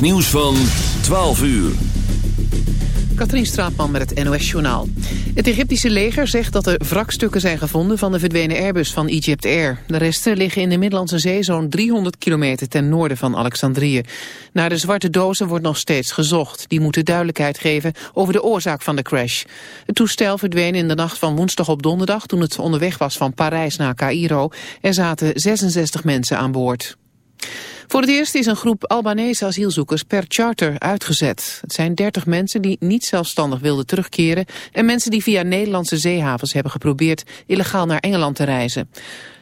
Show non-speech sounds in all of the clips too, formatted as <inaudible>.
Nieuws van 12 uur. Katrien Straatman met het NOS-journaal. Het Egyptische leger zegt dat er wrakstukken zijn gevonden van de verdwenen Airbus van Egypt Air. De resten liggen in de Middellandse Zee zo'n 300 kilometer ten noorden van Alexandrië. Naar de zwarte dozen wordt nog steeds gezocht. Die moeten duidelijkheid geven over de oorzaak van de crash. Het toestel verdween in de nacht van woensdag op donderdag toen het onderweg was van Parijs naar Cairo. Er zaten 66 mensen aan boord. Voor het eerst is een groep Albanese asielzoekers per charter uitgezet. Het zijn 30 mensen die niet zelfstandig wilden terugkeren... en mensen die via Nederlandse zeehavens hebben geprobeerd illegaal naar Engeland te reizen.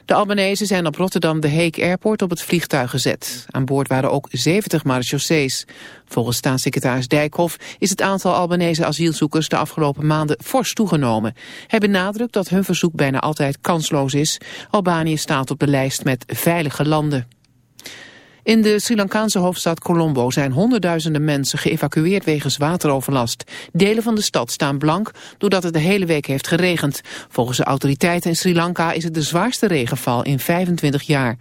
De Albanese zijn op Rotterdam de Hague Airport op het vliegtuig gezet. Aan boord waren ook 70 marechaussees. Volgens staatssecretaris Dijkhoff is het aantal Albanese asielzoekers de afgelopen maanden fors toegenomen. Hij benadrukt dat hun verzoek bijna altijd kansloos is. Albanië staat op de lijst met veilige landen. In de Sri Lankaanse hoofdstad Colombo zijn honderdduizenden mensen geëvacueerd wegens wateroverlast. Delen van de stad staan blank doordat het de hele week heeft geregend. Volgens de autoriteiten in Sri Lanka is het de zwaarste regenval in 25 jaar.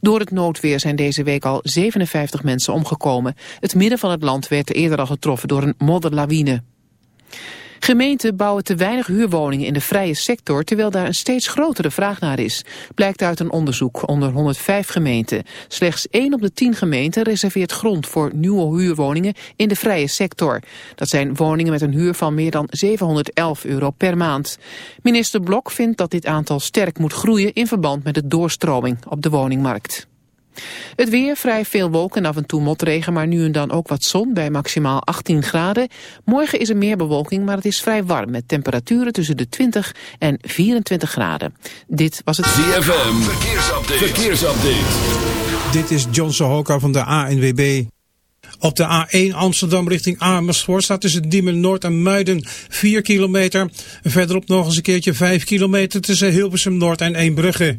Door het noodweer zijn deze week al 57 mensen omgekomen. Het midden van het land werd eerder al getroffen door een modderlawine. Gemeenten bouwen te weinig huurwoningen in de vrije sector... terwijl daar een steeds grotere vraag naar is. Blijkt uit een onderzoek onder 105 gemeenten. Slechts 1 op de 10 gemeenten reserveert grond voor nieuwe huurwoningen in de vrije sector. Dat zijn woningen met een huur van meer dan 711 euro per maand. Minister Blok vindt dat dit aantal sterk moet groeien... in verband met de doorstroming op de woningmarkt. Het weer, vrij veel wolken en af en toe motregen, maar nu en dan ook wat zon bij maximaal 18 graden. Morgen is er meer bewolking, maar het is vrij warm met temperaturen tussen de 20 en 24 graden. Dit was het ZFM, verkeersupdate. verkeersupdate. Dit is John Sohoka van de ANWB. Op de A1 Amsterdam richting Amersfoort staat tussen Diemen Noord en Muiden 4 kilometer. Verderop nog eens een keertje 5 kilometer tussen Hilversum Noord en Eembrugge.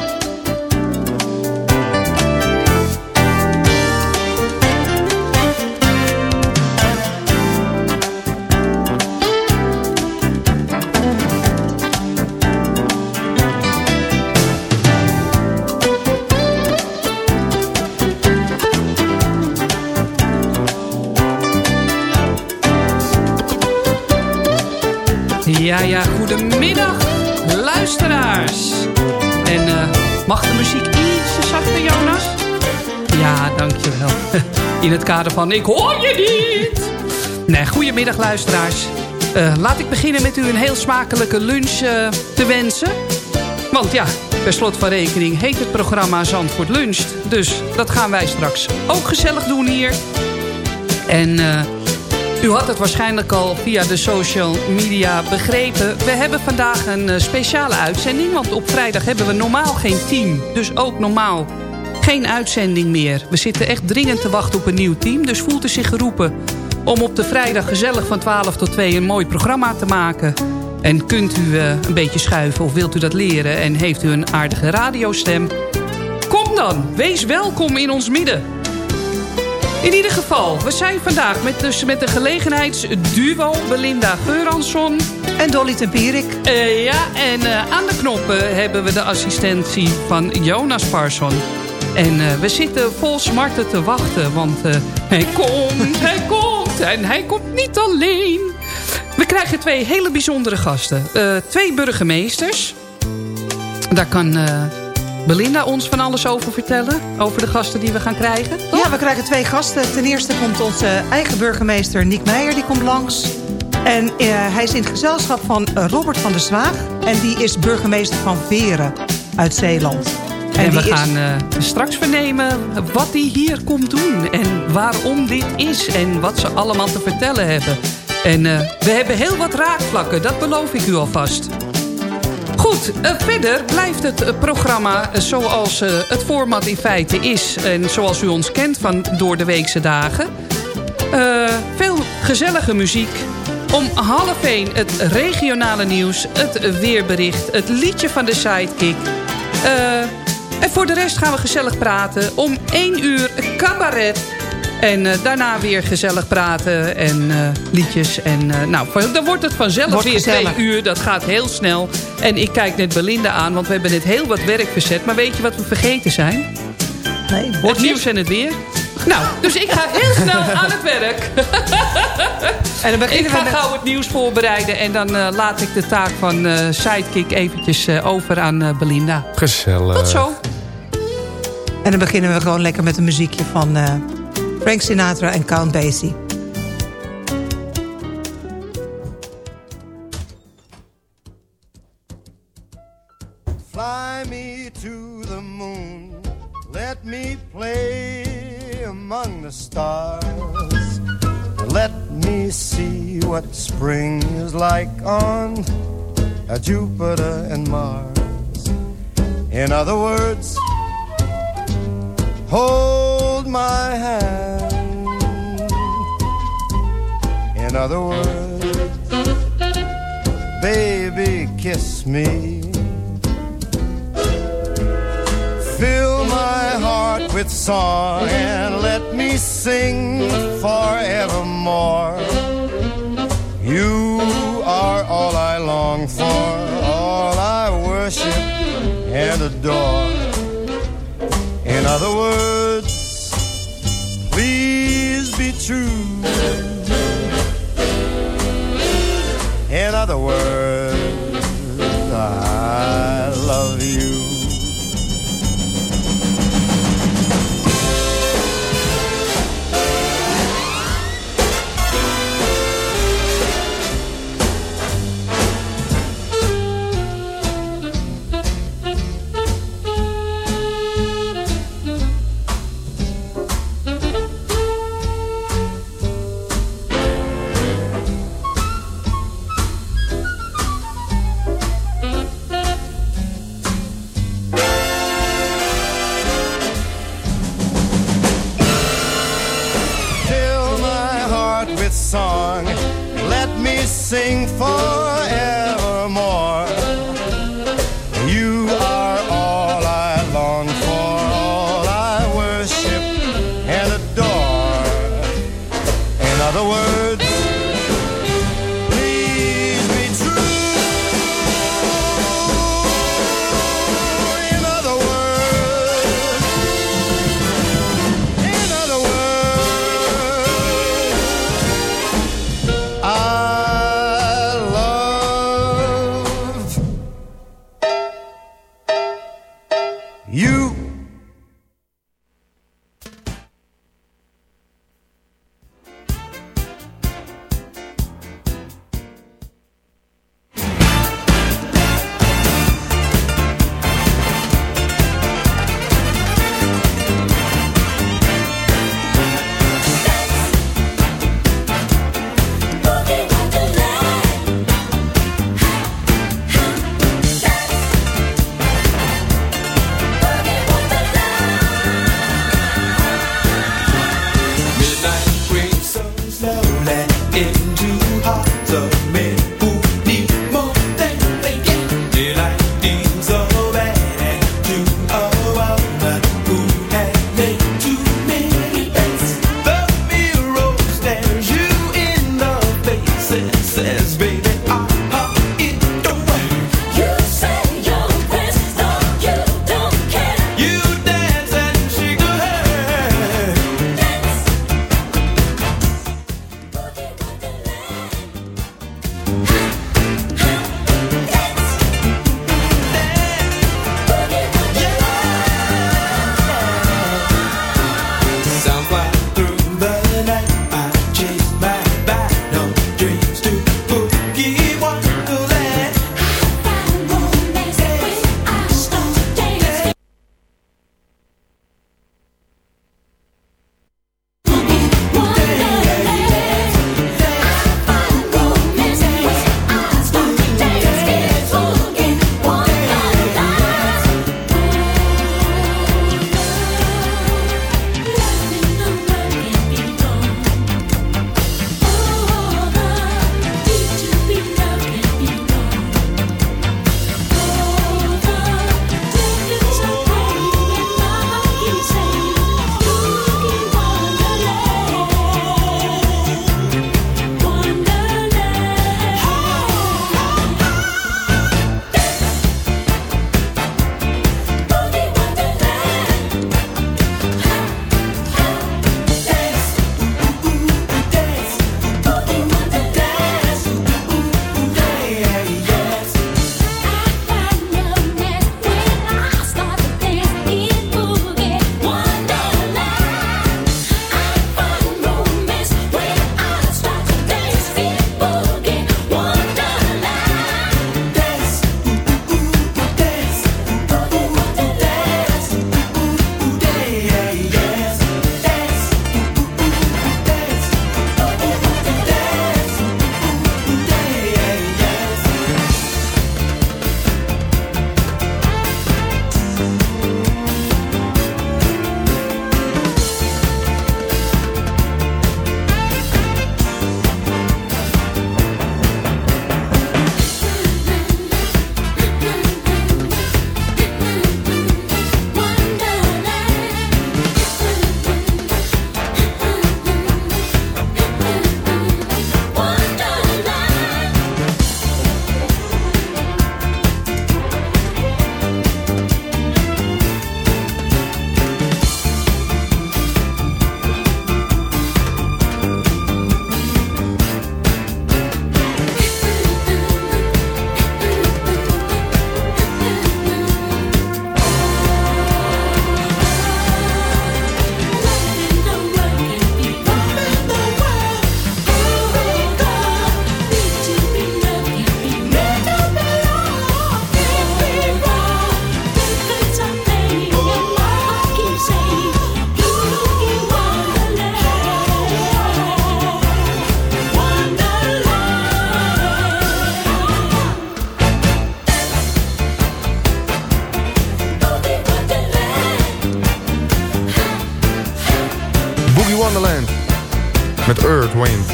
Ja, ja, goedemiddag, luisteraars. En eh, Mag de muziek iets zachter, Jonas? Ja, dankjewel. <laughs> In het kader van ik hoor je niet. Nee, goedemiddag luisteraars. Uh, laat ik beginnen met u een heel smakelijke lunch uh, te wensen. Want ja, per slot van rekening heet het programma Zandvoort Luncht. Dus dat gaan wij straks ook gezellig doen hier. En u had het waarschijnlijk al via de social media begrepen. We hebben vandaag een speciale uitzending. Want op vrijdag hebben we normaal geen team. Dus ook normaal geen uitzending meer. We zitten echt dringend te wachten op een nieuw team. Dus voelt u zich geroepen om op de vrijdag gezellig van 12 tot 2 een mooi programma te maken. En kunt u uh, een beetje schuiven of wilt u dat leren en heeft u een aardige radiostem? Kom dan, wees welkom in ons midden. In ieder geval, we zijn vandaag met, dus met de gelegenheidsduo Belinda Geuransson... En Dolly Tempierik. Uh, ja, en uh, aan de knoppen hebben we de assistentie van Jonas Parson. En uh, we zitten vol smarten te wachten, want hij komt, hij komt en hij komt niet alleen. We krijgen twee hele bijzondere gasten. Twee burgemeesters. Daar kan Belinda ons van alles over vertellen. Over de gasten die we gaan krijgen. Toch? Ja, we krijgen twee gasten. Ten eerste komt onze eigen burgemeester Nick Meijer. Die komt langs. En uh, hij is in het gezelschap van Robert van der Zwaag. En die is burgemeester van Veren uit Zeeland. En, en we gaan uh, straks vernemen wat hij hier komt doen. En waarom dit is. En wat ze allemaal te vertellen hebben. En uh, we hebben heel wat raakvlakken, dat beloof ik u alvast. Goed, uh, verder blijft het programma zoals uh, het format in feite is... en zoals u ons kent van door de weekse dagen. veel gezellige muziek. Om half één het regionale nieuws, het weerbericht, het liedje van de sidekick... en voor de rest gaan we gezellig praten. Om één uur cabaret en uh, daarna weer gezellig praten en uh, liedjes. En uh, nou, dan wordt het vanzelf wordt weer gezellig. twee uur. Dat gaat heel snel. En ik kijk net Belinda aan, want we hebben net heel wat werk verzet. Maar weet je wat we vergeten zijn? Nee, het nieuws en het weer. Nou, dus ik ga heel snel <laughs> aan het werk. en dan ik ga met... gauw het nieuws voorbereiden. En dan uh, laat ik de taak van uh, Sidekick eventjes uh, over aan Belinda. Gezellig. Tot zo. En dan beginnen we gewoon lekker met een muziekje van Frank Sinatra en Count Basie. Fly me to the moon, let me play among the stars. Let me see what spring is like on Jupiter and Mars. In other words, hold my hand. In other words, baby, kiss me. Fill my heart with song and let me sing forevermore. You are all I long for, all I worship and adore. In other words, other words,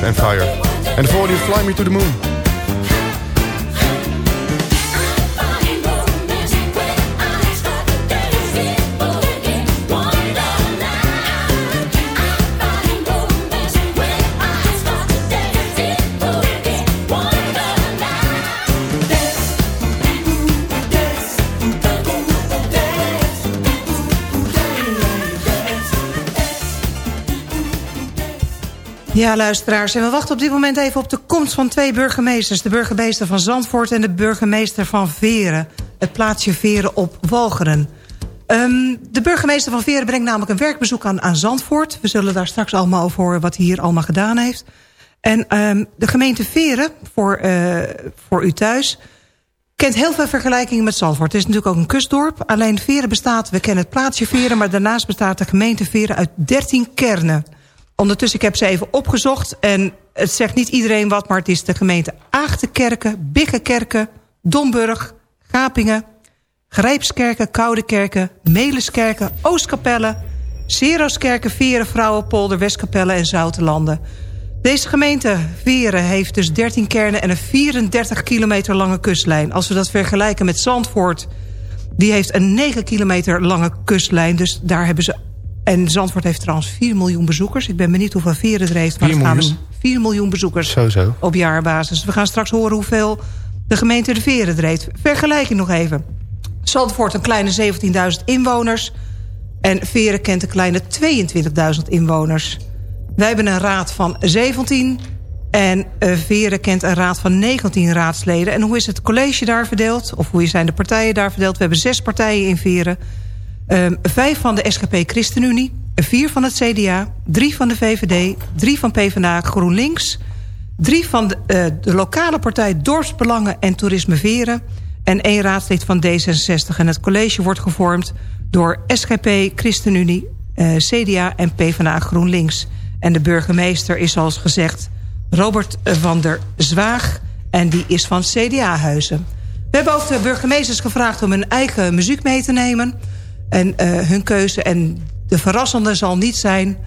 and Fire. En de volgende Fly Me to the Moon. Ja, luisteraars. En we wachten op dit moment even op de komst van twee burgemeesters. De burgemeester van Zandvoort en de burgemeester van Veren. Het plaatsje Veren op Walcheren. Ehm, de burgemeester van Veren brengt namelijk een werkbezoek aan, aan Zandvoort. We zullen daar straks allemaal over horen wat hij hier allemaal gedaan heeft. En ehm, de gemeente Veren, voor, eh, voor u thuis... kent heel veel vergelijkingen met Zandvoort. Het is natuurlijk ook een kustdorp. Alleen Veren bestaat, we kennen het plaatsje Veren... maar daarnaast bestaat de gemeente Veren uit 13 kernen... Ondertussen, ik heb ze even opgezocht. En het zegt niet iedereen wat, maar het is de gemeente Aagtenkerken, Biggenkerken, Domburg, Gapingen, Grijpskerken, Koudekerken, Meliskerken, Oostkapelle, Seroskerken, Veren, Vrouwenpolder, Westkapelle en Zoutelanden. Deze gemeente Veren heeft dus 13 kernen en een 34 kilometer lange kustlijn. Als we dat vergelijken met Zandvoort, die heeft een 9 kilometer lange kustlijn. Dus daar hebben ze en Zandvoort heeft trouwens 4 miljoen bezoekers. Ik ben benieuwd hoeveel Veren er heeft. Maar 4 miljoen? gaan 4 miljoen bezoekers Zo, zo. op jaarbasis. We gaan straks horen hoeveel de gemeente de Veren er. Vergelijking nog even. Zandvoort een kleine 17.000 inwoners. En Veren kent een kleine 22.000 inwoners. Wij hebben een raad van 17. En uh, Veren kent een raad van 19 raadsleden. En hoe is het college daar verdeeld? Of hoe zijn de partijen daar verdeeld? We hebben zes partijen in Veren. Um, vijf van de SGP ChristenUnie, vier van het CDA, drie van de VVD, drie van PvdA GroenLinks, drie van de, uh, de lokale partij Dorpsbelangen en Toerisme Veren en één raadslid van D66. En het college wordt gevormd door SGP, ChristenUnie, uh, CDA en PvdA GroenLinks. En de burgemeester is zoals gezegd Robert van der Zwaag en die is van CDA-huizen. We hebben ook de burgemeesters gevraagd om hun eigen muziek mee te nemen... En uh, hun keuze en de verrassende zal niet zijn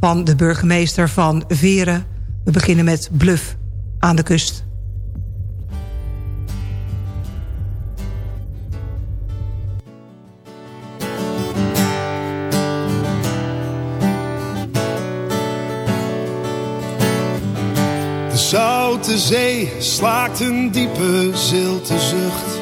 van de burgemeester van Veren. We beginnen met Bluff aan de kust. De zoute zee slaakt een diepe zilte zucht.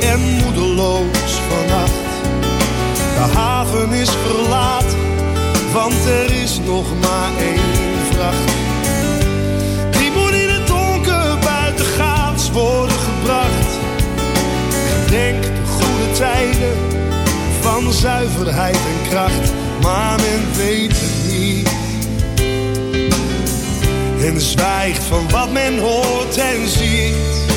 En moedeloos vannacht. De haven is verlaten, want er is nog maar één vracht. Die moet in het donker buitengaats worden gebracht. Gedenk de goede tijden van zuiverheid en kracht, maar men weet het niet. En zwijgt van wat men hoort en ziet.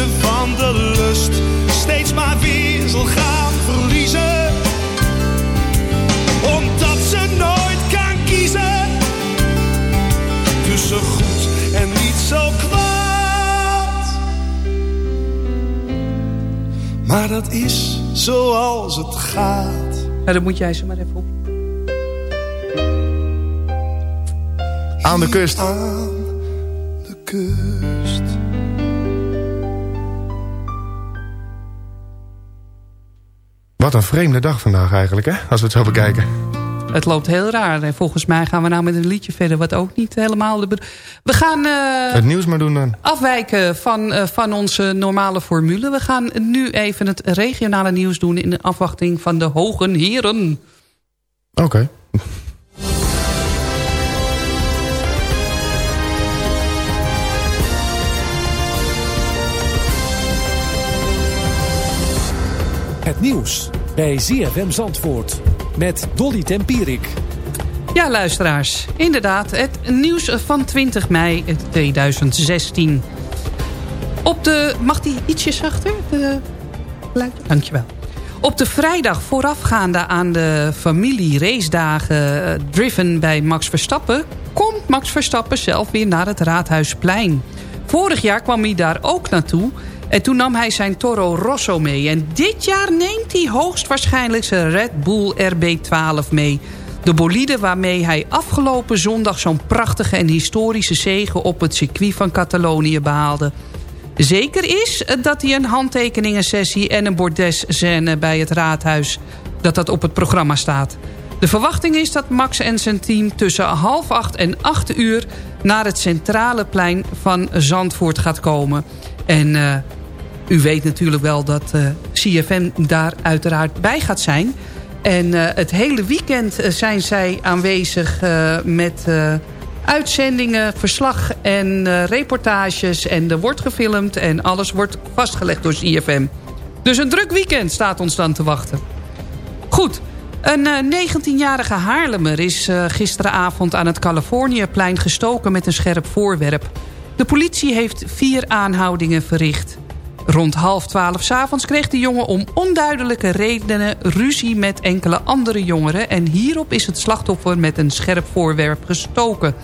Liefde van de lust steeds maar weer zal gaan verliezen. Omdat ze nooit kan kiezen tussen goed en niet zo kwaad. Maar dat is zoals het gaat. Nou, dan moet jij ze maar even op. Aan de kust. Aan de kust. Wat een vreemde dag vandaag eigenlijk, hè? Als we het zo bekijken. Het loopt heel raar. En volgens mij gaan we nou met een liedje verder... wat ook niet helemaal... De we gaan eh, Het nieuws maar doen dan. afwijken van, eh, van onze normale formule. We gaan nu even het regionale nieuws doen... in de afwachting van de hoge heren. Oké. Het nieuws bij ZFM Zandvoort met Dolly Tempierik. Ja, luisteraars. Inderdaad, het nieuws van 20 mei 2016. Op de... Mag die ietsje zachter? De? Dankjewel. Op de vrijdag voorafgaande aan de familie racedagen eh, Driven bij Max Verstappen... komt Max Verstappen zelf weer naar het Raadhuisplein. Vorig jaar kwam hij daar ook naartoe... En toen nam hij zijn Toro Rosso mee. En dit jaar neemt hij hoogstwaarschijnlijk zijn Red Bull RB12 mee. De bolide waarmee hij afgelopen zondag zo'n prachtige en historische zege op het circuit van Catalonië behaalde. Zeker is dat hij een handtekeningensessie en een bordesscène bij het raadhuis... dat dat op het programma staat. De verwachting is dat Max en zijn team tussen half acht en acht uur... naar het centrale plein van Zandvoort gaat komen. En uh, u weet natuurlijk wel dat uh, CFM daar uiteraard bij gaat zijn. En uh, het hele weekend zijn zij aanwezig met uitzendingen, verslag en reportages. En er wordt gefilmd en alles wordt vastgelegd door CFM. Dus een druk weekend staat ons dan te wachten. Goed, een 19-jarige Haarlemmer is gisteravond aan het Californiëplein gestoken met een scherp voorwerp. De politie heeft vier aanhoudingen verricht. Rond half twaalf s'avonds kreeg de jongen om onduidelijke redenen ruzie met enkele andere jongeren... en hierop is het slachtoffer met een scherp voorwerp gestoken.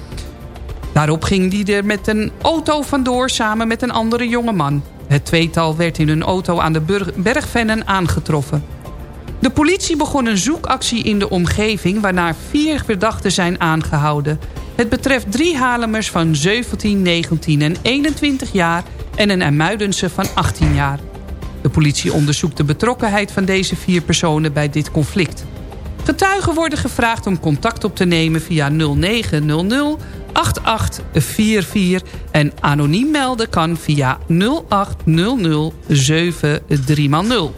Daarop ging hij er met een auto vandoor samen met een andere jongeman. Het tweetal werd in hun auto aan de Bergvennen aangetroffen. De politie begon een zoekactie in de omgeving... waarna vier verdachten zijn aangehouden. Het betreft drie Halemers van 17, 19 en 21 jaar... en een Ermuidense van 18 jaar. De politie onderzoekt de betrokkenheid van deze vier personen bij dit conflict. Getuigen worden gevraagd om contact op te nemen via 0900 8844 en anoniem melden kan via 0800 73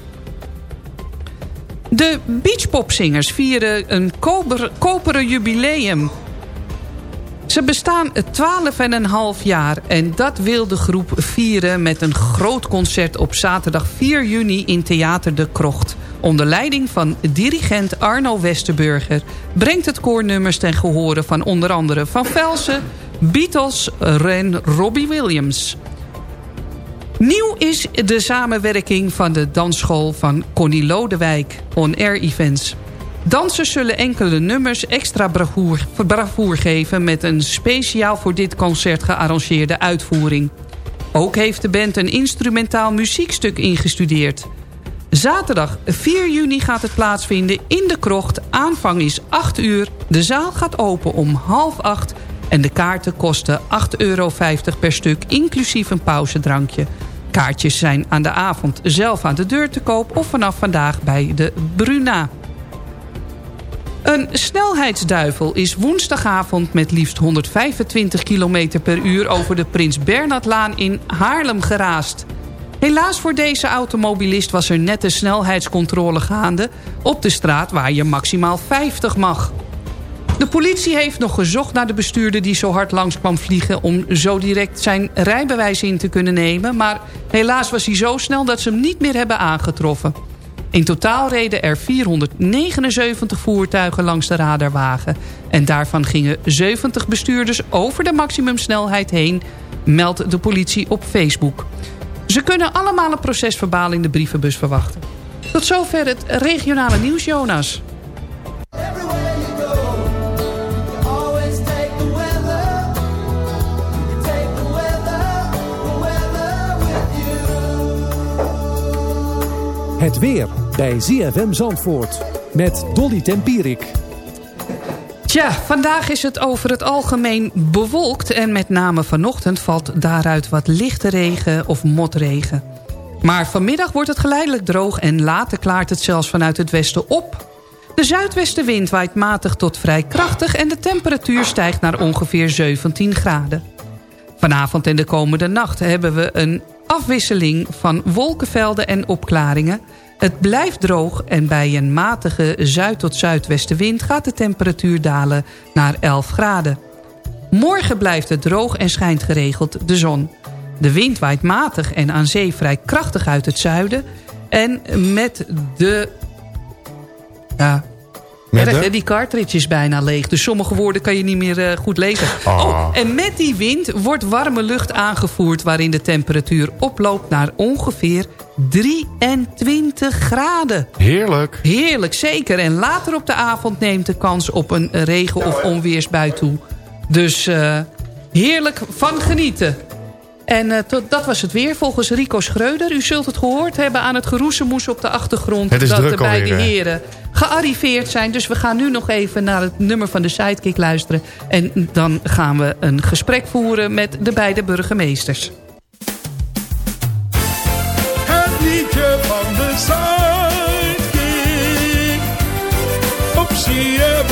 De beachpopzingers vieren een koper, koperen jubileum. Ze bestaan 12,5 jaar en dat wil de groep vieren met een groot concert op zaterdag 4 juni in Theater de Krocht. Onder leiding van dirigent Arno Westerburger brengt het koornummers ten gehore van onder andere Van Velsen, Beatles en Robbie Williams. Nieuw is de samenwerking van de dansschool van Connie Lodewijk, On Air Events. Dansers zullen enkele nummers extra bravoer, geven... met een speciaal voor dit concert gearrangeerde uitvoering. Ook heeft de band een instrumentaal muziekstuk ingestudeerd. Zaterdag 4 juni gaat het plaatsvinden in de krocht. Aanvang is 8 uur. De zaal gaat open om half 8... en de kaarten kosten 8,50 euro per stuk... inclusief een pauzedrankje. Kaartjes zijn aan de avond zelf aan de deur te koop... of vanaf vandaag bij de Bruna. Een snelheidsduivel is woensdagavond met liefst 125 km per uur... over de Prins Bernhardlaan in Haarlem geraast. Helaas voor deze automobilist was er net een snelheidscontrole gaande... op de straat waar je maximaal 50 mag. De politie heeft nog gezocht naar de bestuurder die zo hard langs kwam vliegen... om zo direct zijn rijbewijs in te kunnen nemen... maar helaas was hij zo snel dat ze hem niet meer hebben aangetroffen. In totaal reden er 479 voertuigen langs de radarwagen... en daarvan gingen 70 bestuurders over de maximumsnelheid heen... meldt de politie op Facebook. Ze kunnen allemaal een procesverbaal in de brievenbus verwachten. Tot zover het regionale nieuws, Jonas. Het weer bij ZFM Zandvoort met Dolly Tempierik. Tja, vandaag is het over het algemeen bewolkt... en met name vanochtend valt daaruit wat lichte regen of motregen. Maar vanmiddag wordt het geleidelijk droog... en later klaart het zelfs vanuit het westen op. De zuidwestenwind waait matig tot vrij krachtig... en de temperatuur stijgt naar ongeveer 17 graden. Vanavond en de komende nacht hebben we een afwisseling van wolkenvelden en opklaringen. Het blijft droog en bij een matige zuid- tot zuidwestenwind... gaat de temperatuur dalen naar 11 graden. Morgen blijft het droog en schijnt geregeld de zon. De wind waait matig en aan zee vrij krachtig uit het zuiden... en met de... Ja, Erg, de? hè? Die cartridge is bijna leeg. Dus sommige woorden kan je niet meer eh, goed lezen. Ah. Oh, en met die wind wordt warme lucht aangevoerd... waarin de temperatuur oploopt naar ongeveer 23 graden. Heerlijk. Heerlijk, zeker. En later op de avond neemt de kans op een regen- of onweersbui toe. Dus eh, heerlijk van genieten. En eh, tot, dat was het weer volgens Rico Schreuder. U zult het gehoord hebben aan het geroezemoes op de achtergrond... Het is dat druk er bij alweer, de hè? heren gearriveerd zijn. Dus we gaan nu nog even naar het nummer van de Sidekick luisteren. En dan gaan we een gesprek voeren met de beide burgemeesters. Het liedje van de Sidekick. Op CFM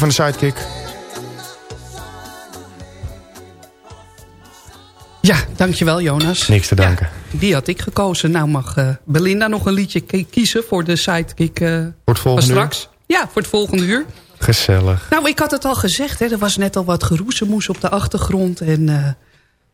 Liedje van de Sidekick. Ja, dankjewel Jonas. Niks te danken. Die had ik gekozen. Nou mag eh, Belinda nog een liedje ki- kiezen voor de sidekick eh Voor het volgende uur. straks. Ja, voor het volgende uur. Gezellig. Nou, ik had het al gezegd. Hè, er was net al wat geroezemoes op de achtergrond. En eh,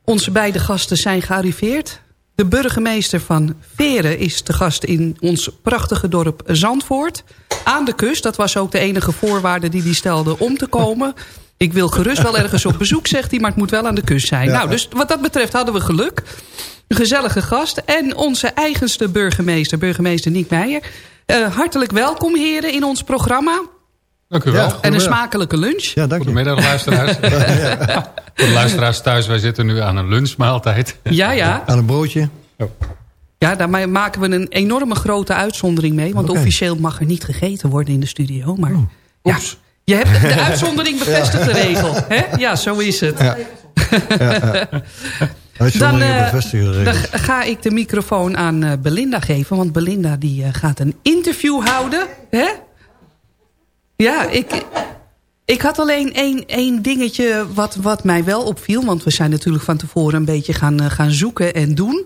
onze beide gasten zijn gearriveerd. De burgemeester van Veren is te gast in ons prachtige dorp Zandvoort. Aan de kust. Dat was ook de enige voorwaarde die hij stelde om te komen. Ik wil gerust wel ergens op bezoek, zegt hij. Maar het moet wel aan de kust zijn. Ja. Nou, dus wat dat betreft hadden we geluk. Een gezellige gast. En onze eigenste burgemeester, burgemeester Niek Meijer. Eh, hartelijk welkom, heren, in ons programma. Dank u wel. en een smakelijke lunch. Ja, dank Goedemiddag, luisteraars. <laughs> Voor de luisteraars thuis, wij zitten nu aan een lunchmaaltijd. Ja, ja. Aan een broodje. Ja, daar maken we een enorme grote uitzondering mee. Want officieel mag er niet gegeten worden in de studio. Maar ja, je hebt de <laughs> uitzondering bevestigt de regel. Hè? Ja, zo is het. Ja. Eh, bevestigen de dan ga ik de microfoon aan eh, Belinda geven. Want Belinda die eh, gaat een interview houden. Hè? Ja, ik, ik had alleen één, één dingetje wat, wat mij wel opviel. Want we zijn natuurlijk van tevoren een beetje gaan, gaan zoeken en doen.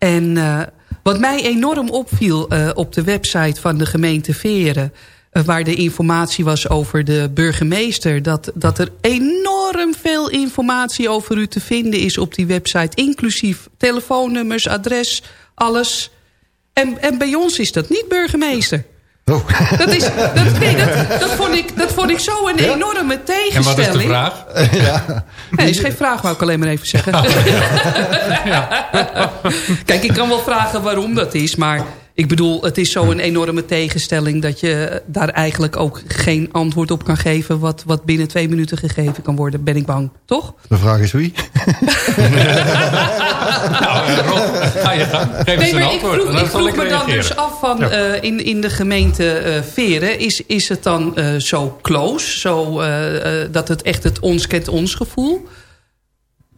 En eh, wat mij enorm opviel eh, op de website van de gemeente Veren... eh, waar de informatie was over de burgemeester... Dat, dat er enorm veel informatie over u te vinden is op die website. Inclusief telefoonnummers, adres, alles. En, en bij ons is dat niet burgemeester. Dat, is, dat, <laughs> nee, dat, dat, vond ik, dat vond ik zo een enorme En tegenstelling. wat is de vraag? <laughs> Nee, is geen vraag, wou ik alleen maar even zeggen. <laughs> Kijk, ik kan wel vragen waarom dat is, maar ik bedoel, het is zo'n enorme tegenstelling dat je daar eigenlijk ook geen antwoord op kan geven wat, wat binnen twee minuten gegeven kan worden, ben ik bang, toch? De vraag is wie? <laughs> nou, eh, Rob, ga je gang. Geef Nee, maar ik antwoord. vroeg, ik ik me dan dus af van Ja. eh, in, in de gemeente eh, Veren, is, is het dan eh, zo close, zo, eh, eh, dat het echt het ons kent ons gevoel?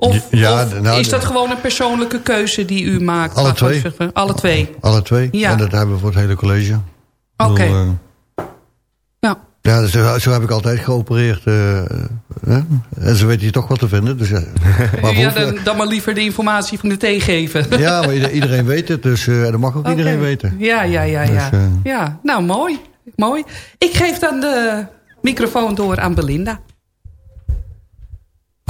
Of, Ja, of nou, is dat gewoon een persoonlijke keuze die u maakt? Alle twee. Alle twee. Alle twee. Ja. En dat hebben we voor het hele college. Oké. eh, Ja. Ja, zo, zo heb ik altijd geopereerd. eh, en ze weten hier toch wat te vinden. Dus, ja. <laughs> maar ja, voor- dan, dan maar liever de informatie van de thee geven. ja, maar ieder- iedereen weet het. Dus eh, dat mag ook iedereen weten. Ja, ja, ja, Dus, ja. ja. Nou, mooi. mooi. Ik geef dan de microfoon door aan Belinda.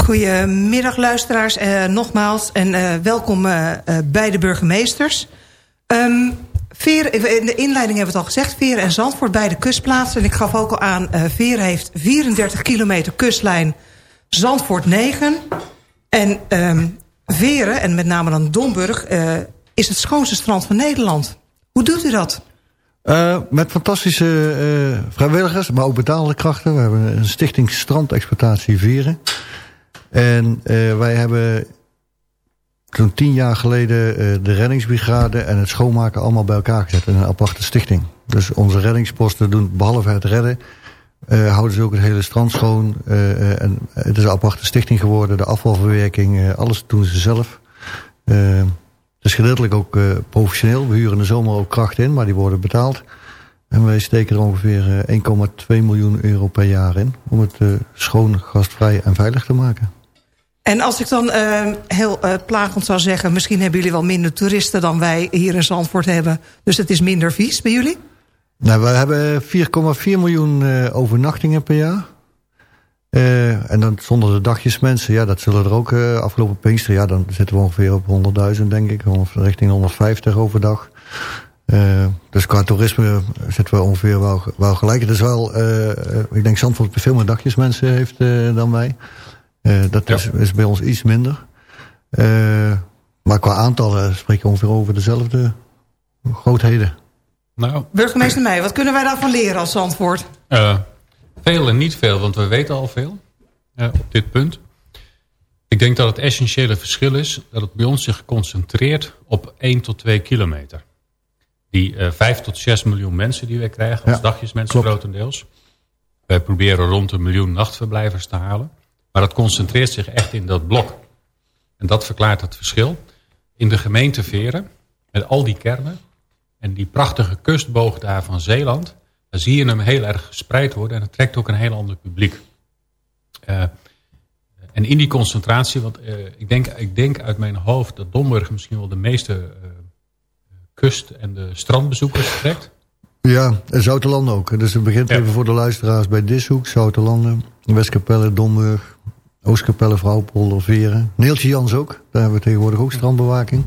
Goedemiddag luisteraars, eh, nogmaals. En eh, welkom eh, eh, bij de burgemeesters. Ehm Veer, in de inleiding hebben we het al gezegd. Veren en Zandvoort, beide kustplaatsen. En ik gaf ook al aan, Veren heeft 34 kilometer kustlijn. Zandvoort 9. En ehm Veren, en met name dan Domburg... is het schoonste strand van Nederland. Hoe doet u dat? Met fantastische vrijwilligers, maar ook betaalde krachten. We hebben een stichting Strandexploitatie Vieren. En eh, wij hebben toen tien jaar geleden eh, de reddingsbrigade en het schoonmaken allemaal bij elkaar gezet in een aparte stichting. Dus onze reddingsposten doen behalve het redden, eh, houden ze ook het hele strand schoon. En het is een aparte stichting geworden, de afvalverwerking, alles doen ze zelf. Het is gedeeltelijk ook professioneel. We huren de zomer ook kracht in, maar die worden betaald. En wij steken er ongeveer eh, 1,2 miljoen euro per jaar in... om het schoon, gastvrij en veilig te maken. En als ik dan eh, heel eh plagend zou zeggen... misschien hebben jullie wel minder toeristen dan wij hier in Zandvoort hebben. Dus het is minder vies bij jullie? Nou, we hebben 4,4 miljoen eh, overnachtingen per jaar. Eh, en dan zonder de dagjes mensen, ja, dat zullen er ook afgelopen Pinkster... ja, dan zitten we ongeveer op 100.000, denk ik. Of richting 150 overdag. Eh, dus qua toerisme zitten we ongeveer wel, wel gelijk. Het is wel, ik denk Zandvoort veel meer dagjes mensen heeft dan wij. Eh, dat is, is bij ons iets minder. Eh, maar qua aantallen spreken we ongeveer over dezelfde grootheden. Nou, Burgemeester Meijer, wat kunnen wij daarvan leren als Zandvoort? eh, veel en niet veel, want we weten al veel eh, op dit punt. Ik denk dat het essentiële verschil is dat het bij ons zich concentreert op 1 tot 2 kilometer. Die eh 5 tot 6 miljoen mensen die wij krijgen als Ja, dagjesmensen klopt. grotendeels. Wij proberen rond een miljoen nachtverblijvers te halen. Maar dat concentreert zich echt in dat blok. En dat verklaart het verschil. In de gemeente Veren, met al die kernen... en die prachtige kustboog daar van Zeeland... dan zie je hem heel erg gespreid worden. En het trekt ook een heel ander publiek. Eh, en in die concentratie, want eh, ik, denk, ik denk uit mijn hoofd dat Domburg misschien wel de meeste eh, kust- en de strandbezoekers trekt. Ja, en Zoutelanden ook. Dus het begint even voor de luisteraars bij Dishoek, Zoutelanden, Westkapelle, Domburg, Oostkapelle, Vrouwpolder, Veren. Neeltje Jans ook, daar hebben we tegenwoordig ook strandbewaking.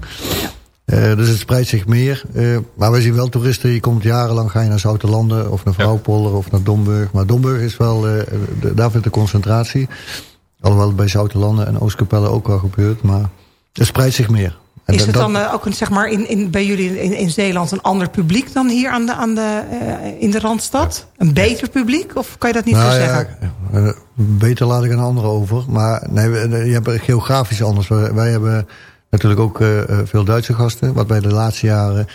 Eh, dus het spreidt zich meer. Eh, maar we zien wel toeristen, je komt jarenlang ga je naar Zoutelanden of naar Vrouwpolder of naar Domburg. Maar Domburg is wel, eh, de- daar vindt de concentratie. Alhoewel het bij Zoutelanden en Oostkapelle ook wel gebeurt, maar het spreidt zich meer. En Is het dan eh, ook een, zeg maar, in, in, bij jullie in, in Zeeland een ander publiek dan hier aan de, aan de, eh, in de Randstad? Een beter publiek? Of kan je dat niet Nou zo ja, zeggen? eh, beter laat ik aan anderen over. Maar nee, je hebt geografisch anders. Wij, hebben natuurlijk ook veel Duitse gasten. Wat wij de laatste jaren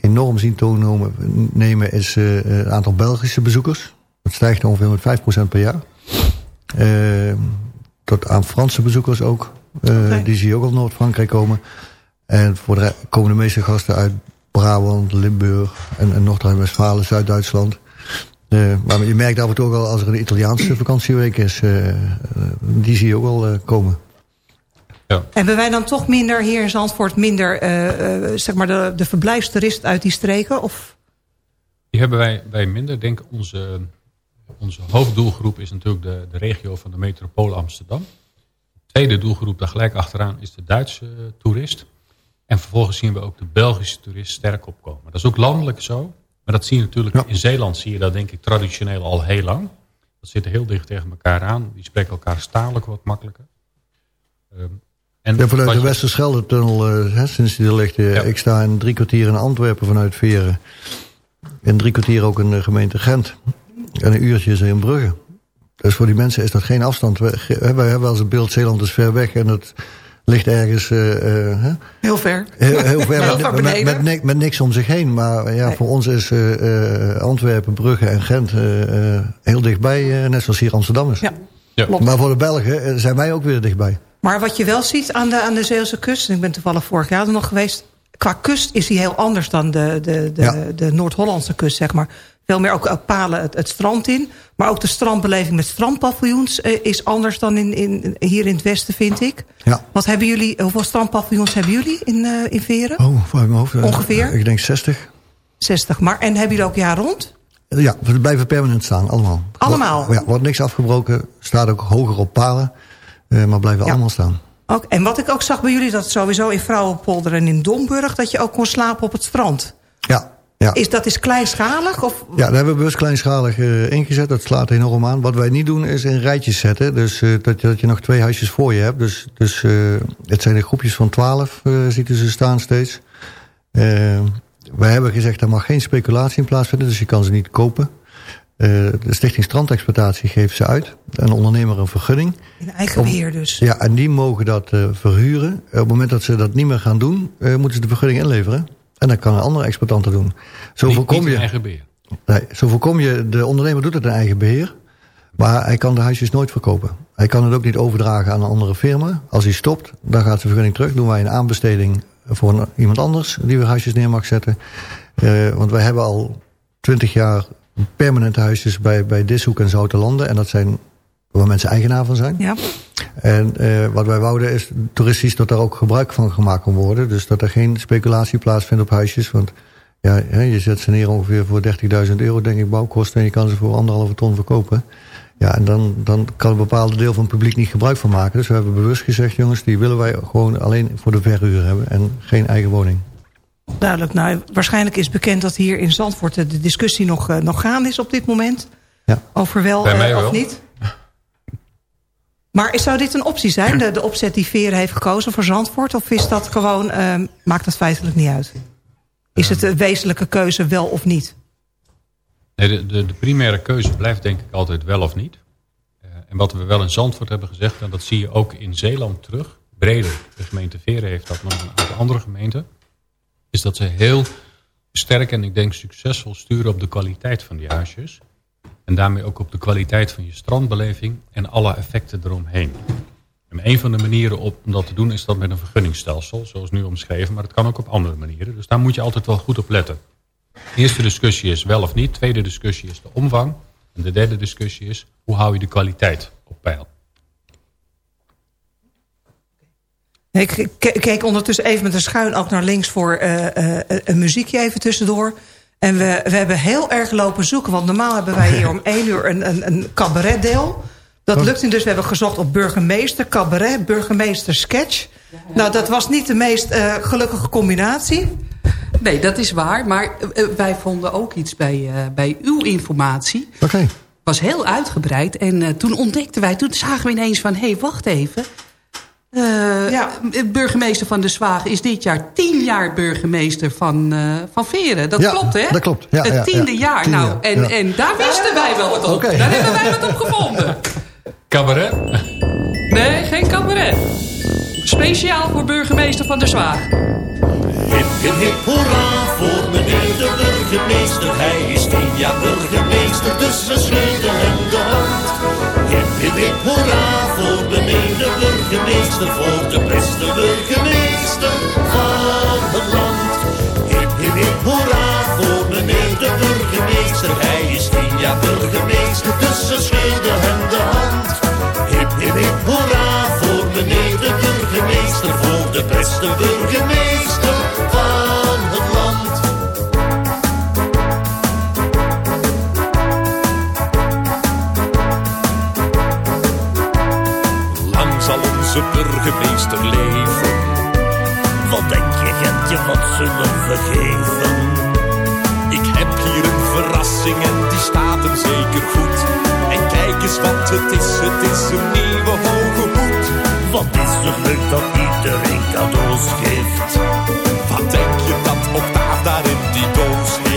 enorm zien toenemen nemen is het aantal Belgische bezoekers. Dat stijgt ongeveer met 5% per jaar. Tot aan Franse bezoekers ook. Die zie je ook al Noord-Frankrijk komen. En voor de komen de meeste gasten uit Brabant, Limburg en, en Noord-Rijn-Westfalen, Zuid-Duitsland. Eh, maar je merkt af en toe ook al als er een Italiaanse vakantieweek is, eh, eh, die zie je ook al eh, komen. Hebben wij dan toch minder hier in Zandvoort... minder zeg maar de, de verblijfstoerist uit die streken? Of Die hebben wij, wij minder. Ik denk onze, onze hoofddoelgroep is natuurlijk de, de regio van de metropool Amsterdam. De tweede doelgroep daar gelijk achteraan is de Duitse toerist. En vervolgens zien we ook de Belgische toerist sterk opkomen. Dat is ook landelijk zo. Maar dat zie je natuurlijk in Zeeland zie je dat denk ik traditioneel al heel lang. Dat zit heel dicht tegen elkaar aan. Die spreken elkaar staallijk wat makkelijker. Ehm, en Ja, vanuit de Westerschelde-tunnel, eh, sinds die er ligt. eh, Ik sta in drie kwartier in Antwerpen vanuit Veren. En drie kwartier ook in de gemeente Gent. En een uurtje is in Brugge. Dus voor die mensen is dat geen afstand. We, wij hebben wel eens een beeld, Zeeland is ver weg. En het ligt ergens... eh, eh, hè? heel ver? Heel, heel ver, <laughs> Heel met, met, niks om zich heen. Maar ja, voor ons is eh, eh, Antwerpen, Brugge en Gent eh, eh, heel dichtbij. eh, net zoals hier Amsterdam is. Ja. Maar voor de Belgen zijn wij ook weer dichtbij. Maar wat je wel ziet aan de, aan de Zeelse kust... en ik ben toevallig vorig jaar er nog geweest... qua kust is die heel anders dan de, de, de, Ja. de Noord-Hollandse kust, zeg maar. Veel meer ook, ook palen het, het strand in. Maar ook de strandbeleving met strandpaviljoens... eh, is anders dan in, in, hier in het westen, vind ik. Ja. Wat hebben jullie, hoeveel strandpaviljoens hebben jullie in, eh, in Veren? Oh, van mijn hoofd. eh, Ongeveer? Ik denk 60. 60. Maar, en hebben jullie ook jaar rond? Ja, we blijven permanent staan, allemaal. Allemaal? Wordt- Ja, wordt niks afgebroken. Staat ook hoger op palen. eh, maar blijven allemaal staan. Ook, en wat ik ook zag bij jullie, dat sowieso in Vrouwenpolder en in Domburg... dat je ook kon slapen op het strand. Ja, ja. Is dat is kleinschalig? Of Ja, daar hebben we bewust kleinschalig eh, ingezet. Dat slaat enorm aan. Wat wij niet doen is in rijtjes zetten. Dus eh, dat, je, dat je nog twee huisjes voor je hebt. Dus, dus eh, het zijn er groepjes van twaalf, ziet u ze staan steeds. Wij hebben gezegd, er mag geen speculatie in plaatsvinden. Dus je kan ze niet kopen. De Stichting Strandexploitatie geeft ze uit. Een ondernemer een vergunning. in eigen beheer dus? Ja, en die mogen dat verhuren. Op het moment dat ze dat niet meer gaan doen, moeten ze de vergunning inleveren. En dan kan een andere exploitant dat doen. Zo Niet- voorkom niet je. eigen beheer. Nee, zo voorkom je, de ondernemer doet het in eigen beheer. Maar hij kan de huisjes nooit verkopen. Hij kan het ook niet overdragen aan een andere firma. Als hij stopt, dan gaat de vergunning terug. Doen wij een aanbesteding voor een- iemand anders die weer huisjes neer mag zetten. Eh, want wij hebben al twintig jaar permanente huisjes bij, bij Dishoek en Zoutelanden. En dat zijn waar mensen eigenaar van zijn. Ja. En eh, wat wij wouden is toeristisch dat daar ook gebruik van gemaakt kan worden. Dus dat er geen speculatie plaatsvindt op huisjes. Want ja, hè, je zet ze neer ongeveer voor 30.000 euro, denk ik, bouwkosten. En je kan ze voor anderhalve ton verkopen. Ja, en dan, dan kan een bepaalde deel van het publiek niet gebruik van maken. Dus we hebben bewust gezegd, jongens, die willen wij gewoon alleen voor de verhuur hebben. En geen eigen woning. Duidelijk. Nou, waarschijnlijk is bekend dat hier in Zandvoort de discussie nog, eh, nog gaande is op dit moment. Ja. Over wel eh, of niet. Maar zou dit een optie zijn, de, opzet die Veren heeft gekozen voor Zandvoort? Of is dat gewoon, eh, maakt dat feitelijk niet uit? Is het een wezenlijke keuze wel of niet? Nee, de, de, de primaire keuze blijft denk ik altijd wel of niet. Eh, en wat we wel in Zandvoort hebben gezegd, en dat zie je ook in Zeeland terug. Breder, de gemeente Veren heeft dat nog een aantal andere gemeenten. Is dat ze heel sterk en ik denk succesvol sturen op de kwaliteit van die huisjes. En daarmee ook op de kwaliteit van je strandbeleving en alle effecten eromheen. En een van de manieren om dat te doen is dat met een vergunningsstelsel, zoals nu omschreven. Maar het kan ook op andere manieren. Dus daar moet je altijd wel goed op letten. De eerste discussie is wel of niet. De tweede discussie is de omvang. En de derde discussie is hoe hou je de kwaliteit op peil. Ik keek ondertussen even met een schuin ook naar links voor eh, eh, een muziekje even tussendoor. En we, we hebben heel erg lopen zoeken. Want normaal hebben wij hier om één uur een, een, een cabaretdeel. Dat lukt niet, dus we hebben gezocht op burgemeester, cabaret, burgemeester, sketch. Nou, dat was niet de meest eh, gelukkige combinatie. Nee, dat is waar. Maar eh, wij vonden ook iets bij, eh, bij uw informatie. Oké. was heel uitgebreid. En eh, toen ontdekten wij, toen zagen we ineens van... hé, hey, wacht even. Eh, Burgemeester van de Zwaag is dit jaar tien jaar burgemeester van, eh, van Veren. Dat Ja, klopt, hè? dat klopt. Ja, Het ja, tiende ja. jaar. Nou, jaar, en, ja. en daar wisten wij wel wat op. Oké. Daar hebben wij wat op gevonden. Cabaret? Nee, geen cabaret. Speciaal voor burgemeester van de Zwaag. Hip, hip, hip, voor meneer de burgemeester. Hij is tien jaar burgemeester, dus we schudden hem de hand. Hip, hip, hip, hoera voor meneer de burgemeester. Voor de beste burgemeester van het land. Hip, hip, hip, voor meneer de burgemeester. Hij is tien jaar burgemeester, dus we schudden hem de hand. Hip, hip, hip, hoera de beste burgemeester van het land. Lang zal onze burgemeester leven. Wat denk je, Gentje, wat zullen we geven? Ik heb hier een verrassing en die staat hem zeker goed. En kijk eens wat het is, het is een nieuwe hoge. Wat is het leuk dat iedereen cadeaus geeft. Wat denk je dat Octaaf daar in die doos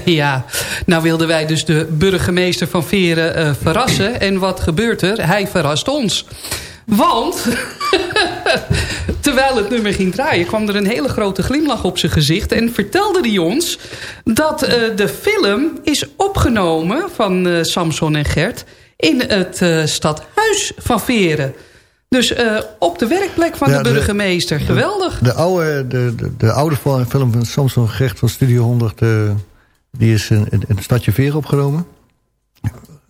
<laughs> ja, nou wilden wij dus de burgemeester van Veren eh, verrassen. En wat gebeurt er? Hij verrast ons. Want, <laughs> terwijl het nummer ging draaien... kwam er een hele grote glimlach op zijn gezicht... en vertelde hij ons dat eh, de film is opgenomen van eh, Samson en Gert... in het stadhuis van Veren. Dus op de werkplek van Ja, de burgemeester. Geweldig. De oude, de, de, de oude film van Samson Gecht van Studio 100... eh, die is in, in, het stadje Veer opgenomen.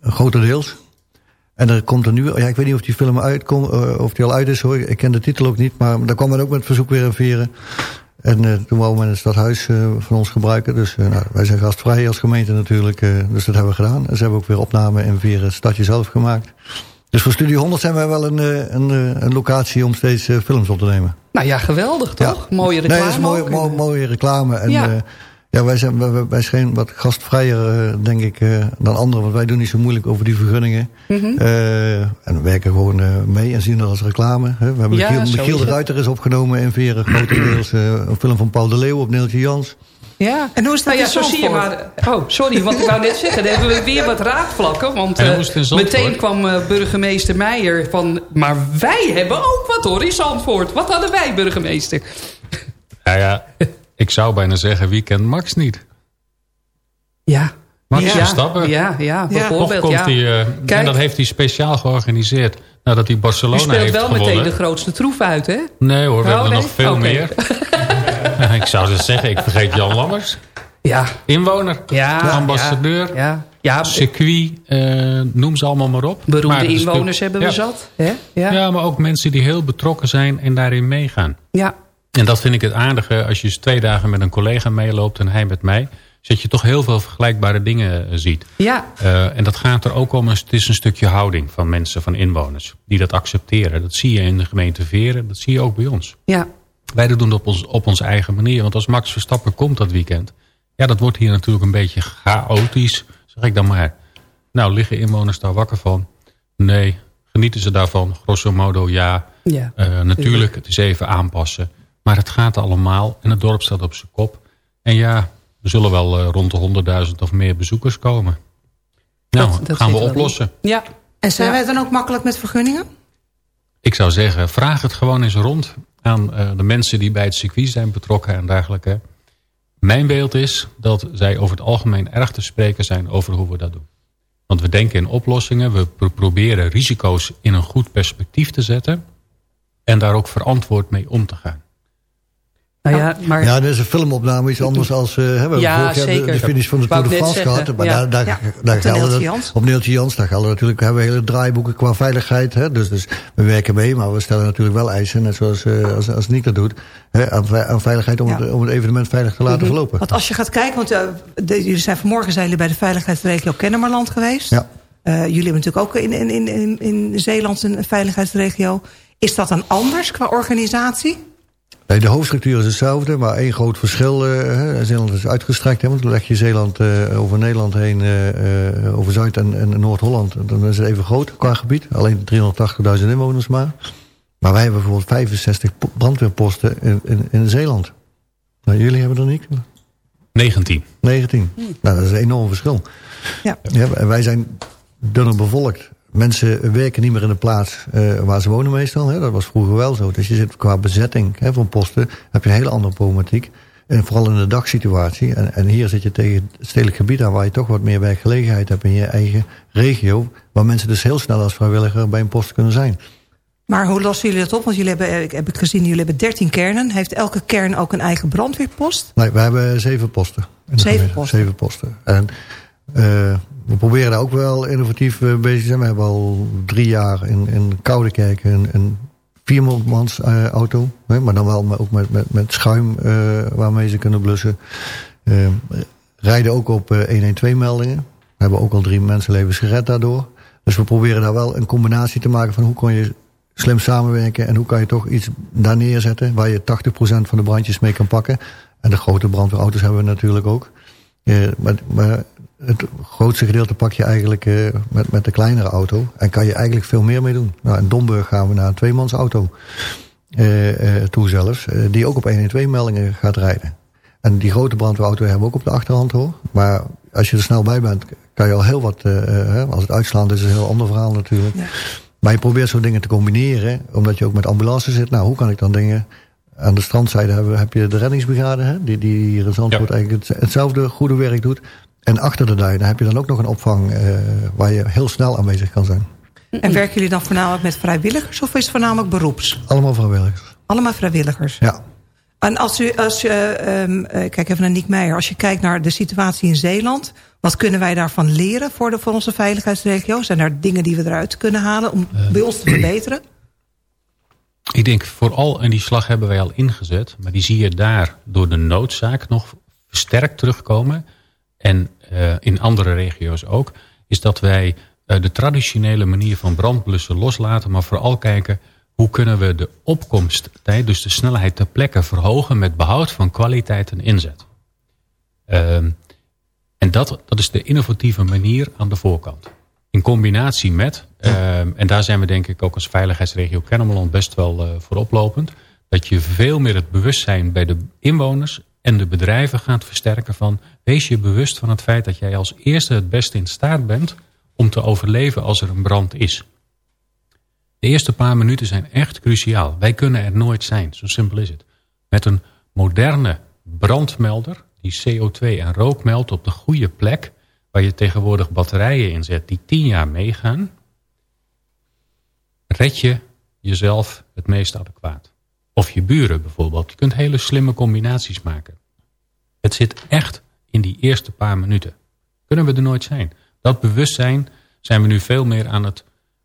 Grotendeels. En er komt er nu... Ja, ik weet niet of die film uitkomt, eh, of die al uit is hoor. Ik ken de titel ook niet. Maar daar kwam men ook met verzoek weer in Veren. En eh, toen wou men het stadhuis eh, van ons gebruiken. Dus nou, wij zijn gastvrij als gemeente natuurlijk. dus dat hebben we gedaan. En ze hebben ook weer opname in Veren het stadje zelf gemaakt. Dus voor Studio 100 zijn wij wel een, een, een locatie om steeds films op te nemen. Nou ja, geweldig toch? Mooie reclame Nee, dat is mooie, ook. mooie, mooie reclame. En Ja. Ja. Ja, wij zijn, wij, wij zijn wat gastvrijer, eh, denk ik, eh, dan anderen. Want wij doen niet zo moeilijk over die vergunningen. Eh, en we werken gewoon mee en zien dat als reclame. Hè. We hebben Ja, Michiel, de. Ruiter is opgenomen in Veren. Grotendeels <clears throat> eh, een film van Paul de Leeuw op Neeltje Jans. Ja. En hoe is dat nou ja, zo zie je maar. Oh, sorry, want ik wou net zeggen, dan hebben we weer wat raakvlakken. Want meteen kwam eh, burgemeester Meijer van... Maar wij hebben ook wat hoor in Zandvoort. Wat hadden wij, burgemeester? Nou ja, <laughs> ik zou bijna zeggen, wie kent Max niet? Ja. Max ja. Verstappen. Ja, ja, bijvoorbeeld. komt ja. hij, eh, Kijk. en dat heeft hij speciaal georganiseerd. Nadat hij U Barcelona speelt heeft wel gewonnen. meteen de grootste troef uit, hè? Nee hoor, we Oh, hebben er nee? nog veel meer. <laughs> ik zou dus zeggen, ik vergeet Jan Lammers. Ja. Inwoner, Ja, ambassadeur, Ja. ja. circuit, eh, noem ze allemaal maar op. Beroemde Maar er speelt- inwoners hebben we ja. zat. Hè? Ja. Ja, maar ook mensen die heel betrokken zijn en daarin meegaan. Ja. En dat vind ik het aardige. Als je eens twee dagen met een collega meeloopt en hij met mij... dat je toch heel veel vergelijkbare dingen eh, ziet. Ja. Eh, en dat gaat er ook om, het is een stukje houding van mensen, van inwoners. Die dat accepteren. Dat zie je in de gemeente Veren, dat zie je ook bij ons. Ja. Wij doen het op, ons, op onze eigen manier. Want als Max Verstappen komt dat weekend... ja, dat wordt hier natuurlijk een beetje chaotisch, zeg ik dan maar. Nou, liggen inwoners daar wakker van? Nee. Genieten ze daarvan? Grosso modo ja. Ja. Eh, natuurlijk, het is even aanpassen. Maar het gaat allemaal en het dorp staat op zijn kop. En ja, er zullen wel eh, rond de 100.000 of meer bezoekers komen. Nou, Dat- gaan we oplossen. Ja. En zijn Ja. wij dan ook makkelijk met vergunningen? Ik zou zeggen, vraag het gewoon eens rond aan eh, de mensen die bij het circuit zijn betrokken en dergelijke. Mijn beeld is dat zij over het algemeen erg te spreken zijn over hoe we dat doen. Want we denken in oplossingen, we pro- proberen risico's in een goed perspectief te zetten. En daar ook verantwoord mee om te gaan. Nou ja, maar... Ja, dat is een filmopname iets anders als... eh, hè, we hebben Ja, vorig jaar de- zeker. De, finish van de Tour de France gehad. Maar ja. daar, daar, Ja, daar gelden Neeltje dat- Jans. Op Neeltje Jans, daar gelden natuurlijk hebben we hele draaiboeken qua veiligheid. Hè, dus, dus we werken mee, maar we stellen natuurlijk wel eisen. Net zoals eh, als, als Nick dat doet. Hè, aan, ve- aan veiligheid om, Ja. het, om het evenement veilig te laten Mhm. verlopen. Want als je gaat kijken, want eh, de- jullie zijn vanmorgen zijn jullie bij de veiligheidsregio Kennemerland geweest. Ja. Eh, jullie hebben natuurlijk ook in, in, in, in, in Zeeland een veiligheidsregio. Is dat dan anders qua organisatie? Nee, de hoofdstructuur is hetzelfde, maar één groot verschil. eh, hè, Zeeland is uitgestrekt, hè, want dan leg je Zeeland eh, over Nederland heen, eh, eh, over Zuid- en, en Noord-Holland. Dan is het even groot qua gebied. Alleen 380.000 inwoners maar. Maar wij hebben bijvoorbeeld 65 po- brandweerposten in, in, in Zeeland. Nou, jullie hebben er niet? 19. 19. Nou, dat is een enorm verschil. Ja. en wij zijn dunner bevolkt. Mensen werken niet meer in de plaats eh, waar ze wonen meestal. Hè. Dat was vroeger wel zo. Dus je zit qua bezetting hè, van posten... heb je een hele andere problematiek. En vooral in de dagsituatie. En, en hier zit je tegen het stedelijk gebied aan... waar je toch wat meer werkgelegenheid hebt in je eigen regio. Waar mensen dus heel snel als vrijwilliger bij een post kunnen zijn. Maar hoe lossen jullie dat op? Want jullie hebben, eh, ik heb ik gezien, jullie hebben 13 kernen. Heeft elke kern ook een eigen brandweerpost? Nee, we hebben zeven posten. Zeven posten. Zeven posten. En eh, we proberen daar ook wel innovatief eh, bezig te zijn. We hebben al drie jaar in, in Koudekerk een, een viermans eh, auto. Hè, maar dan wel ook met, met, met schuim eh, waarmee ze kunnen blussen. Eh, rijden ook op eh, 112-meldingen. We hebben ook al drie mensenlevens gered daardoor. Dus we proberen daar wel een combinatie te maken van hoe kon je slim samenwerken en hoe kan je toch iets daar neerzetten waar je 80% van de brandjes mee kan pakken. En de grote brandweerauto's hebben we natuurlijk ook. Maar, maar het grootste gedeelte pak je eigenlijk eh, met, met de kleinere auto. En kan je eigenlijk veel meer mee doen. Nou, in Domburg gaan we naar een tweemansauto eh, eh, toe zelfs. eh, die ook op 112 meldingen gaat rijden. En die grote brandweerauto hebben we ook op de achterhand hoor. Maar als je er snel bij bent, kan je al heel wat... als het uitslaan is, is een heel ander verhaal natuurlijk. Maar je probeert zo dingen te combineren. Omdat je ook met ambulance zit. Nou, hoe kan ik dan dingen... Aan de strandzijde hebben, heb je de reddingsbrigade. Hè, die, die hier in Zandvoort eigenlijk het, hetzelfde goede werk doet. En achter de duinen heb je dan ook nog een opvang... Eh, waar je heel snel aanwezig kan zijn. En werken jullie dan voornamelijk met vrijwilligers of is het voornamelijk beroeps? Allemaal vrijwilligers. Allemaal vrijwilligers. Ja. En als u, als je, ehm, eh, kijk even naar Niek Meijer. Als je kijkt naar de situatie in Zeeland. Wat kunnen wij daarvan leren voor, de, voor onze veiligheidsregio? Zijn er dingen die we eruit kunnen halen om bij ons te verbeteren? Ik denk vooral, en die slag hebben wij al ingezet... maar die zie je daar door de noodzaak nog versterkt terugkomen... en eh, in andere regio's ook... is dat wij eh, de traditionele manier van brandblussen loslaten... maar vooral kijken hoe kunnen we de opkomsttijd... dus de snelheid ter plekke verhogen... met behoud van kwaliteit en inzet. Ehm, en dat, dat is de innovatieve manier aan de voorkant. In combinatie met, ehm, en daar zijn we denk ik ook als veiligheidsregio Kennemerland best wel eh, voor oplopend. Dat je veel meer het bewustzijn bij de inwoners en de bedrijven gaat versterken van... wees je bewust van het feit dat jij als eerste het beste in staat bent... om te overleven als er een brand is. De eerste paar minuten zijn echt cruciaal. Wij kunnen er nooit zijn, zo simpel is het. Met een moderne brandmelder die CO2 en rook meldt op de goede plek... waar je tegenwoordig batterijen in zet die tien jaar meegaan... red je jezelf het meest adequaat. Of je buren bijvoorbeeld. Je kunt hele slimme combinaties maken. Het zit echt in die eerste paar minuten. Kunnen we er nooit zijn. Dat bewustzijn zijn we nu veel meer aan het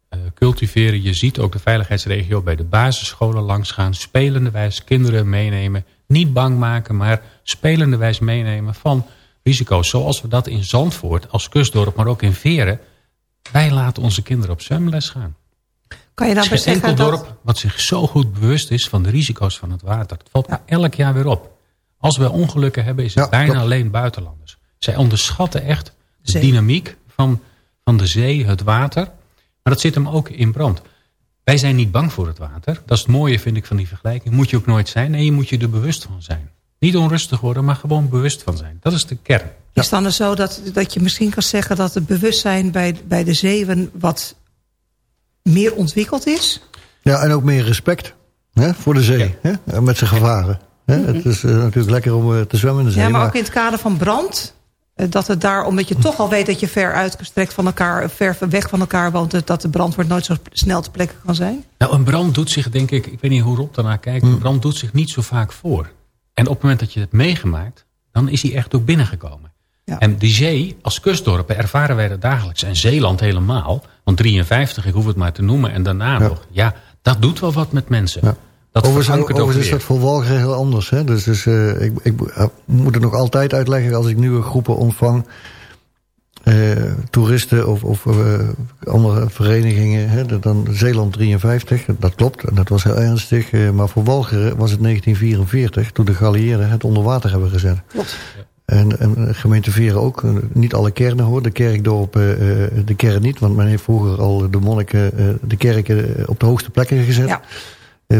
eh, cultiveren. Je ziet ook de veiligheidsregio bij de basisscholen langsgaan. Spelende wijs kinderen meenemen. Niet bang maken, maar spelende wijs meenemen van risico's. Zoals we dat in Zandvoort als kustdorp, maar ook in Veren. Wij laten onze kinderen op zwemles gaan. Kan je dan Er is geen enkel dorp dat... wat zich zo goed bewust is van de risico's van het water. Het valt elk jaar weer op. Als we ongelukken hebben, is het bijna alleen buitenlanders. Zij onderschatten echt de Zee. dynamiek van, van de zee, het water. Maar dat zit hem ook in brand. Wij zijn niet bang voor het water. Dat is het mooie, vind ik, van die vergelijking. Moet je ook nooit zijn. Nee, je moet je er bewust van zijn. Niet onrustig worden, maar gewoon bewust van zijn. Dat is de kern. Is het dan dus zo dat, dat je misschien kan zeggen dat het bewustzijn bij, bij de zeeën wat meer ontwikkeld is? Ja, en ook meer respect hè, voor de zee. Hè, met zijn gevaren. Hè. Het is eh, natuurlijk lekker om eh, te zwemmen in de zee. Ja, maar ook in het kader van brand. eh, Dat het daar, omdat je toch al weet dat je ver uitgestrekt van elkaar, ver weg van elkaar woont, dat- dat de brandwoord nooit zo snel te plekken kan zijn. Nou, een brand doet zich, denk ik, ik weet niet hoe Rob daarnaar kijkt, een brand doet zich niet zo vaak voor. En op het moment dat je het meegemaakt, dan is hij echt ook binnengekomen. En die zee, als kustdorpen, ervaren wij dat dagelijks. En Zeeland helemaal. Want 53, ik hoef het maar te noemen, en daarna nog. Ja, dat doet wel wat met mensen. Dat overigens verankert ook overigens is dat voor Walcheren heel anders. Hè? Dus, dus eh, ik, ik eh, moet het nog altijd uitleggen als ik nieuwe groepen ontvang. eh, toeristen of, of andere verenigingen. Hè? dat Dan Zeeland 53, dat klopt. En dat was heel ernstig. eh, maar voor Walcheren was het 1944, toen de geallieerden het onder water hebben gezet. Klopt. En, en gemeente Veren ook. Eh, Niet alle kernen hoor. De kerkdorpen, eh, de kern niet. Want men heeft vroeger al de monniken, eh, de kerken op de hoogste plekken gezet. Ja.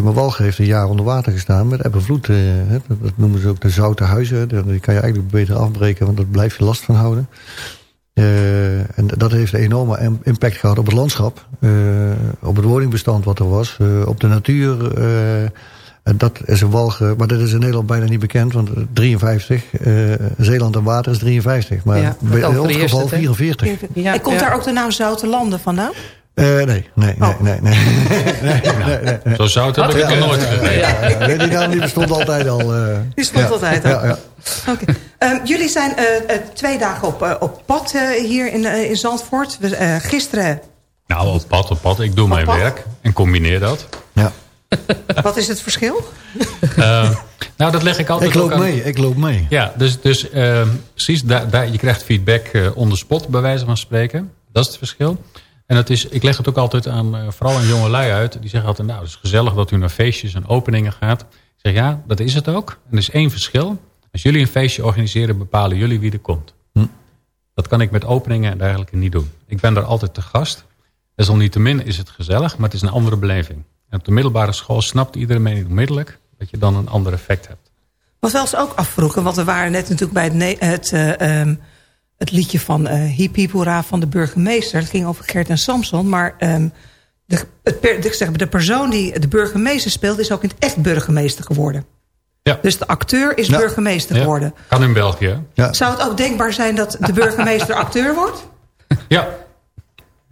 Maar Walger heeft een jaar onder water gestaan met eb en vloed. hè. Dat, noemen ze ook de zoute huizen. Die kan je eigenlijk beter afbreken, want daar blijf je last van houden. En dat heeft een enorme im- impact gehad op het landschap. op het woningbestand wat er was. op de natuur. Eh, en dat is een walgen, maar dat is in Nederland bijna niet bekend. Want 53, eh, Zeeland en water is 53. Maar Ja, bij- in ons geval het, hè? 44. en komt daar ook de naam Zoute Landen vandaan? Eh, nee, nee, nee, nee, nee. nee, nee, nee, nee. Zo zout heb ik het nog nooit. Ja, ja, ja. Die naam die bestond altijd al. eh. Die stond Ja, altijd al. Ja, ja. Oké. Ehm, jullie zijn eh, eh, twee dagen op, eh, op pad eh, hier in, eh, in Zandvoort. We, eh, gisteren, Nou, op pad, op pad. Ik doe mijn pad? werk en combineer dat. Ja. <laughs> wat is het verschil? <laughs> Eh, nou, dat leg ik altijd Ik loop ook aan- mee, ik loop mee. Ja, dus, dus eh, precies, daar, daar, je krijgt feedback eh on the spot, bij wijze van spreken. Dat is het verschil. En dat is, ik leg het ook altijd aan, eh, vooral aan jonge lui uit. Die zeggen altijd, nou, het is gezellig dat u naar feestjes en openingen gaat. Ik zeg, ja, dat is het ook. En er is één verschil. Als jullie een feestje organiseren, bepalen jullie wie er komt. Dat kan ik met openingen en dergelijke niet doen. Ik ben daar altijd te gast. Desalniettemin is het gezellig, maar het is een andere beleving. En op de middelbare school snapt iedereen onmiddellijk... dat je dan een ander effect hebt. Wat we ons ook afvroegen, want we waren net natuurlijk bij het, het, eh, ehm, het liedje van eh Hiep Hiep Hoera van de burgemeester. Het ging over Gert en Samson, maar ehm, de, het zeg, de persoon die de burgemeester speelt... is ook in het echt burgemeester geworden. Ja. Dus de acteur is Ja. burgemeester Ja. geworden. Kan in België. Zou het ook denkbaar zijn dat de burgemeester <laughs> acteur wordt? Ja.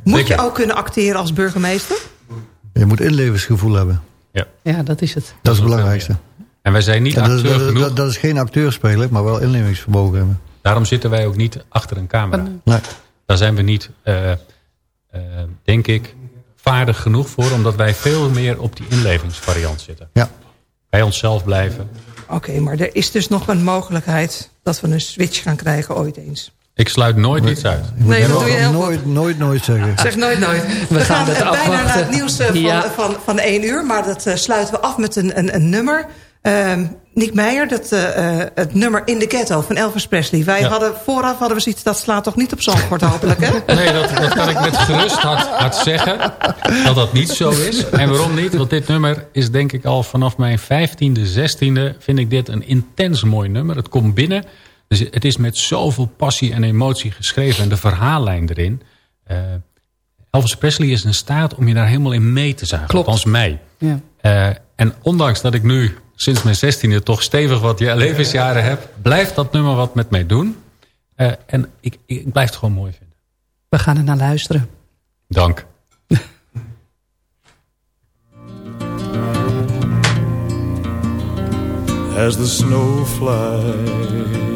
Moet Zeker. je ook kunnen acteren als burgemeester? Je moet inlevingsgevoel hebben. Ja. Ja, dat is het. Dat is het belangrijkste. En wij zijn niet Ja, dat, is, acteur dat, genoeg. dat, dat is geen acteur spelen, maar wel inlevingsvermogen hebben. Daarom zitten wij ook niet achter een camera. Nee. Daar zijn we niet, eh, eh, denk ik, vaardig genoeg voor. Omdat wij veel meer op die inlevingsvariant zitten. Ja. Bij onszelf blijven. Oké, maar er is dus nog een mogelijkheid... dat we een switch gaan krijgen ooit eens. Ik sluit nooit iets uit. Nee, dat doe je heel goed. Nooit, nooit, nooit zeggen. Zeg nooit nooit. We, gaan gaan, het eh, bijna afwachten. naar het nieuws eh, van, Ja. van, van één uur. Maar dat eh, sluiten we af met een, een, een nummer. Ehm, Nick Meijer, dat, eh, eh, het nummer In the Ghetto van Elvis Presley. Wij Ja. hadden, vooraf hadden we zoiets, dat slaat toch niet op Zandvoort hopelijk, hè? <laughs> Nee, dat, dat kan ik met gerust hart, hart zeggen. Dat dat niet zo is. En waarom niet? Want dit nummer is denk ik al vanaf mijn 15e, 16e... vind ik dit een intens mooi nummer. Het komt binnen. Dus het is met zoveel passie en emotie geschreven. En de verhaallijn erin. Eh, Elvis Presley is in staat om je daar helemaal in mee te zagen. Klopt. Althans mij. Ja. Eh, en ondanks dat ik nu sinds mijn 16e toch stevig wat ja- levensjaren heb... blijft dat nummer wat met mij doen. Eh, en ik, ik blijf het gewoon mooi vinden. We gaan er naar luisteren. Dank. as the snow flies.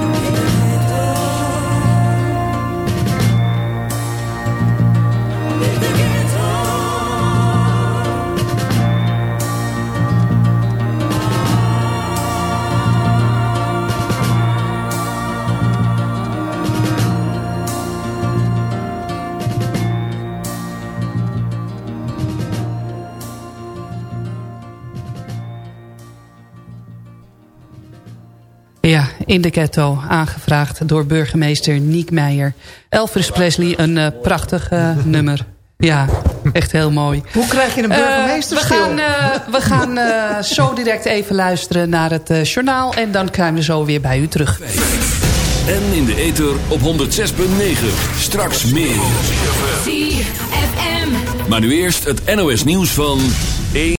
in de ghetto, aangevraagd door burgemeester Niek Meijer. Elvis Presley, een eh, prachtig eh, nummer. Ja, echt heel mooi. Hoe krijg je een burgemeester Eh, we gaan, eh, we gaan eh, zo direct even luisteren naar het eh, journaal... en dan zijn we zo weer bij u terug. En in de ether op 106.9. Straks meer. Maar nu eerst het NOS nieuws van 1.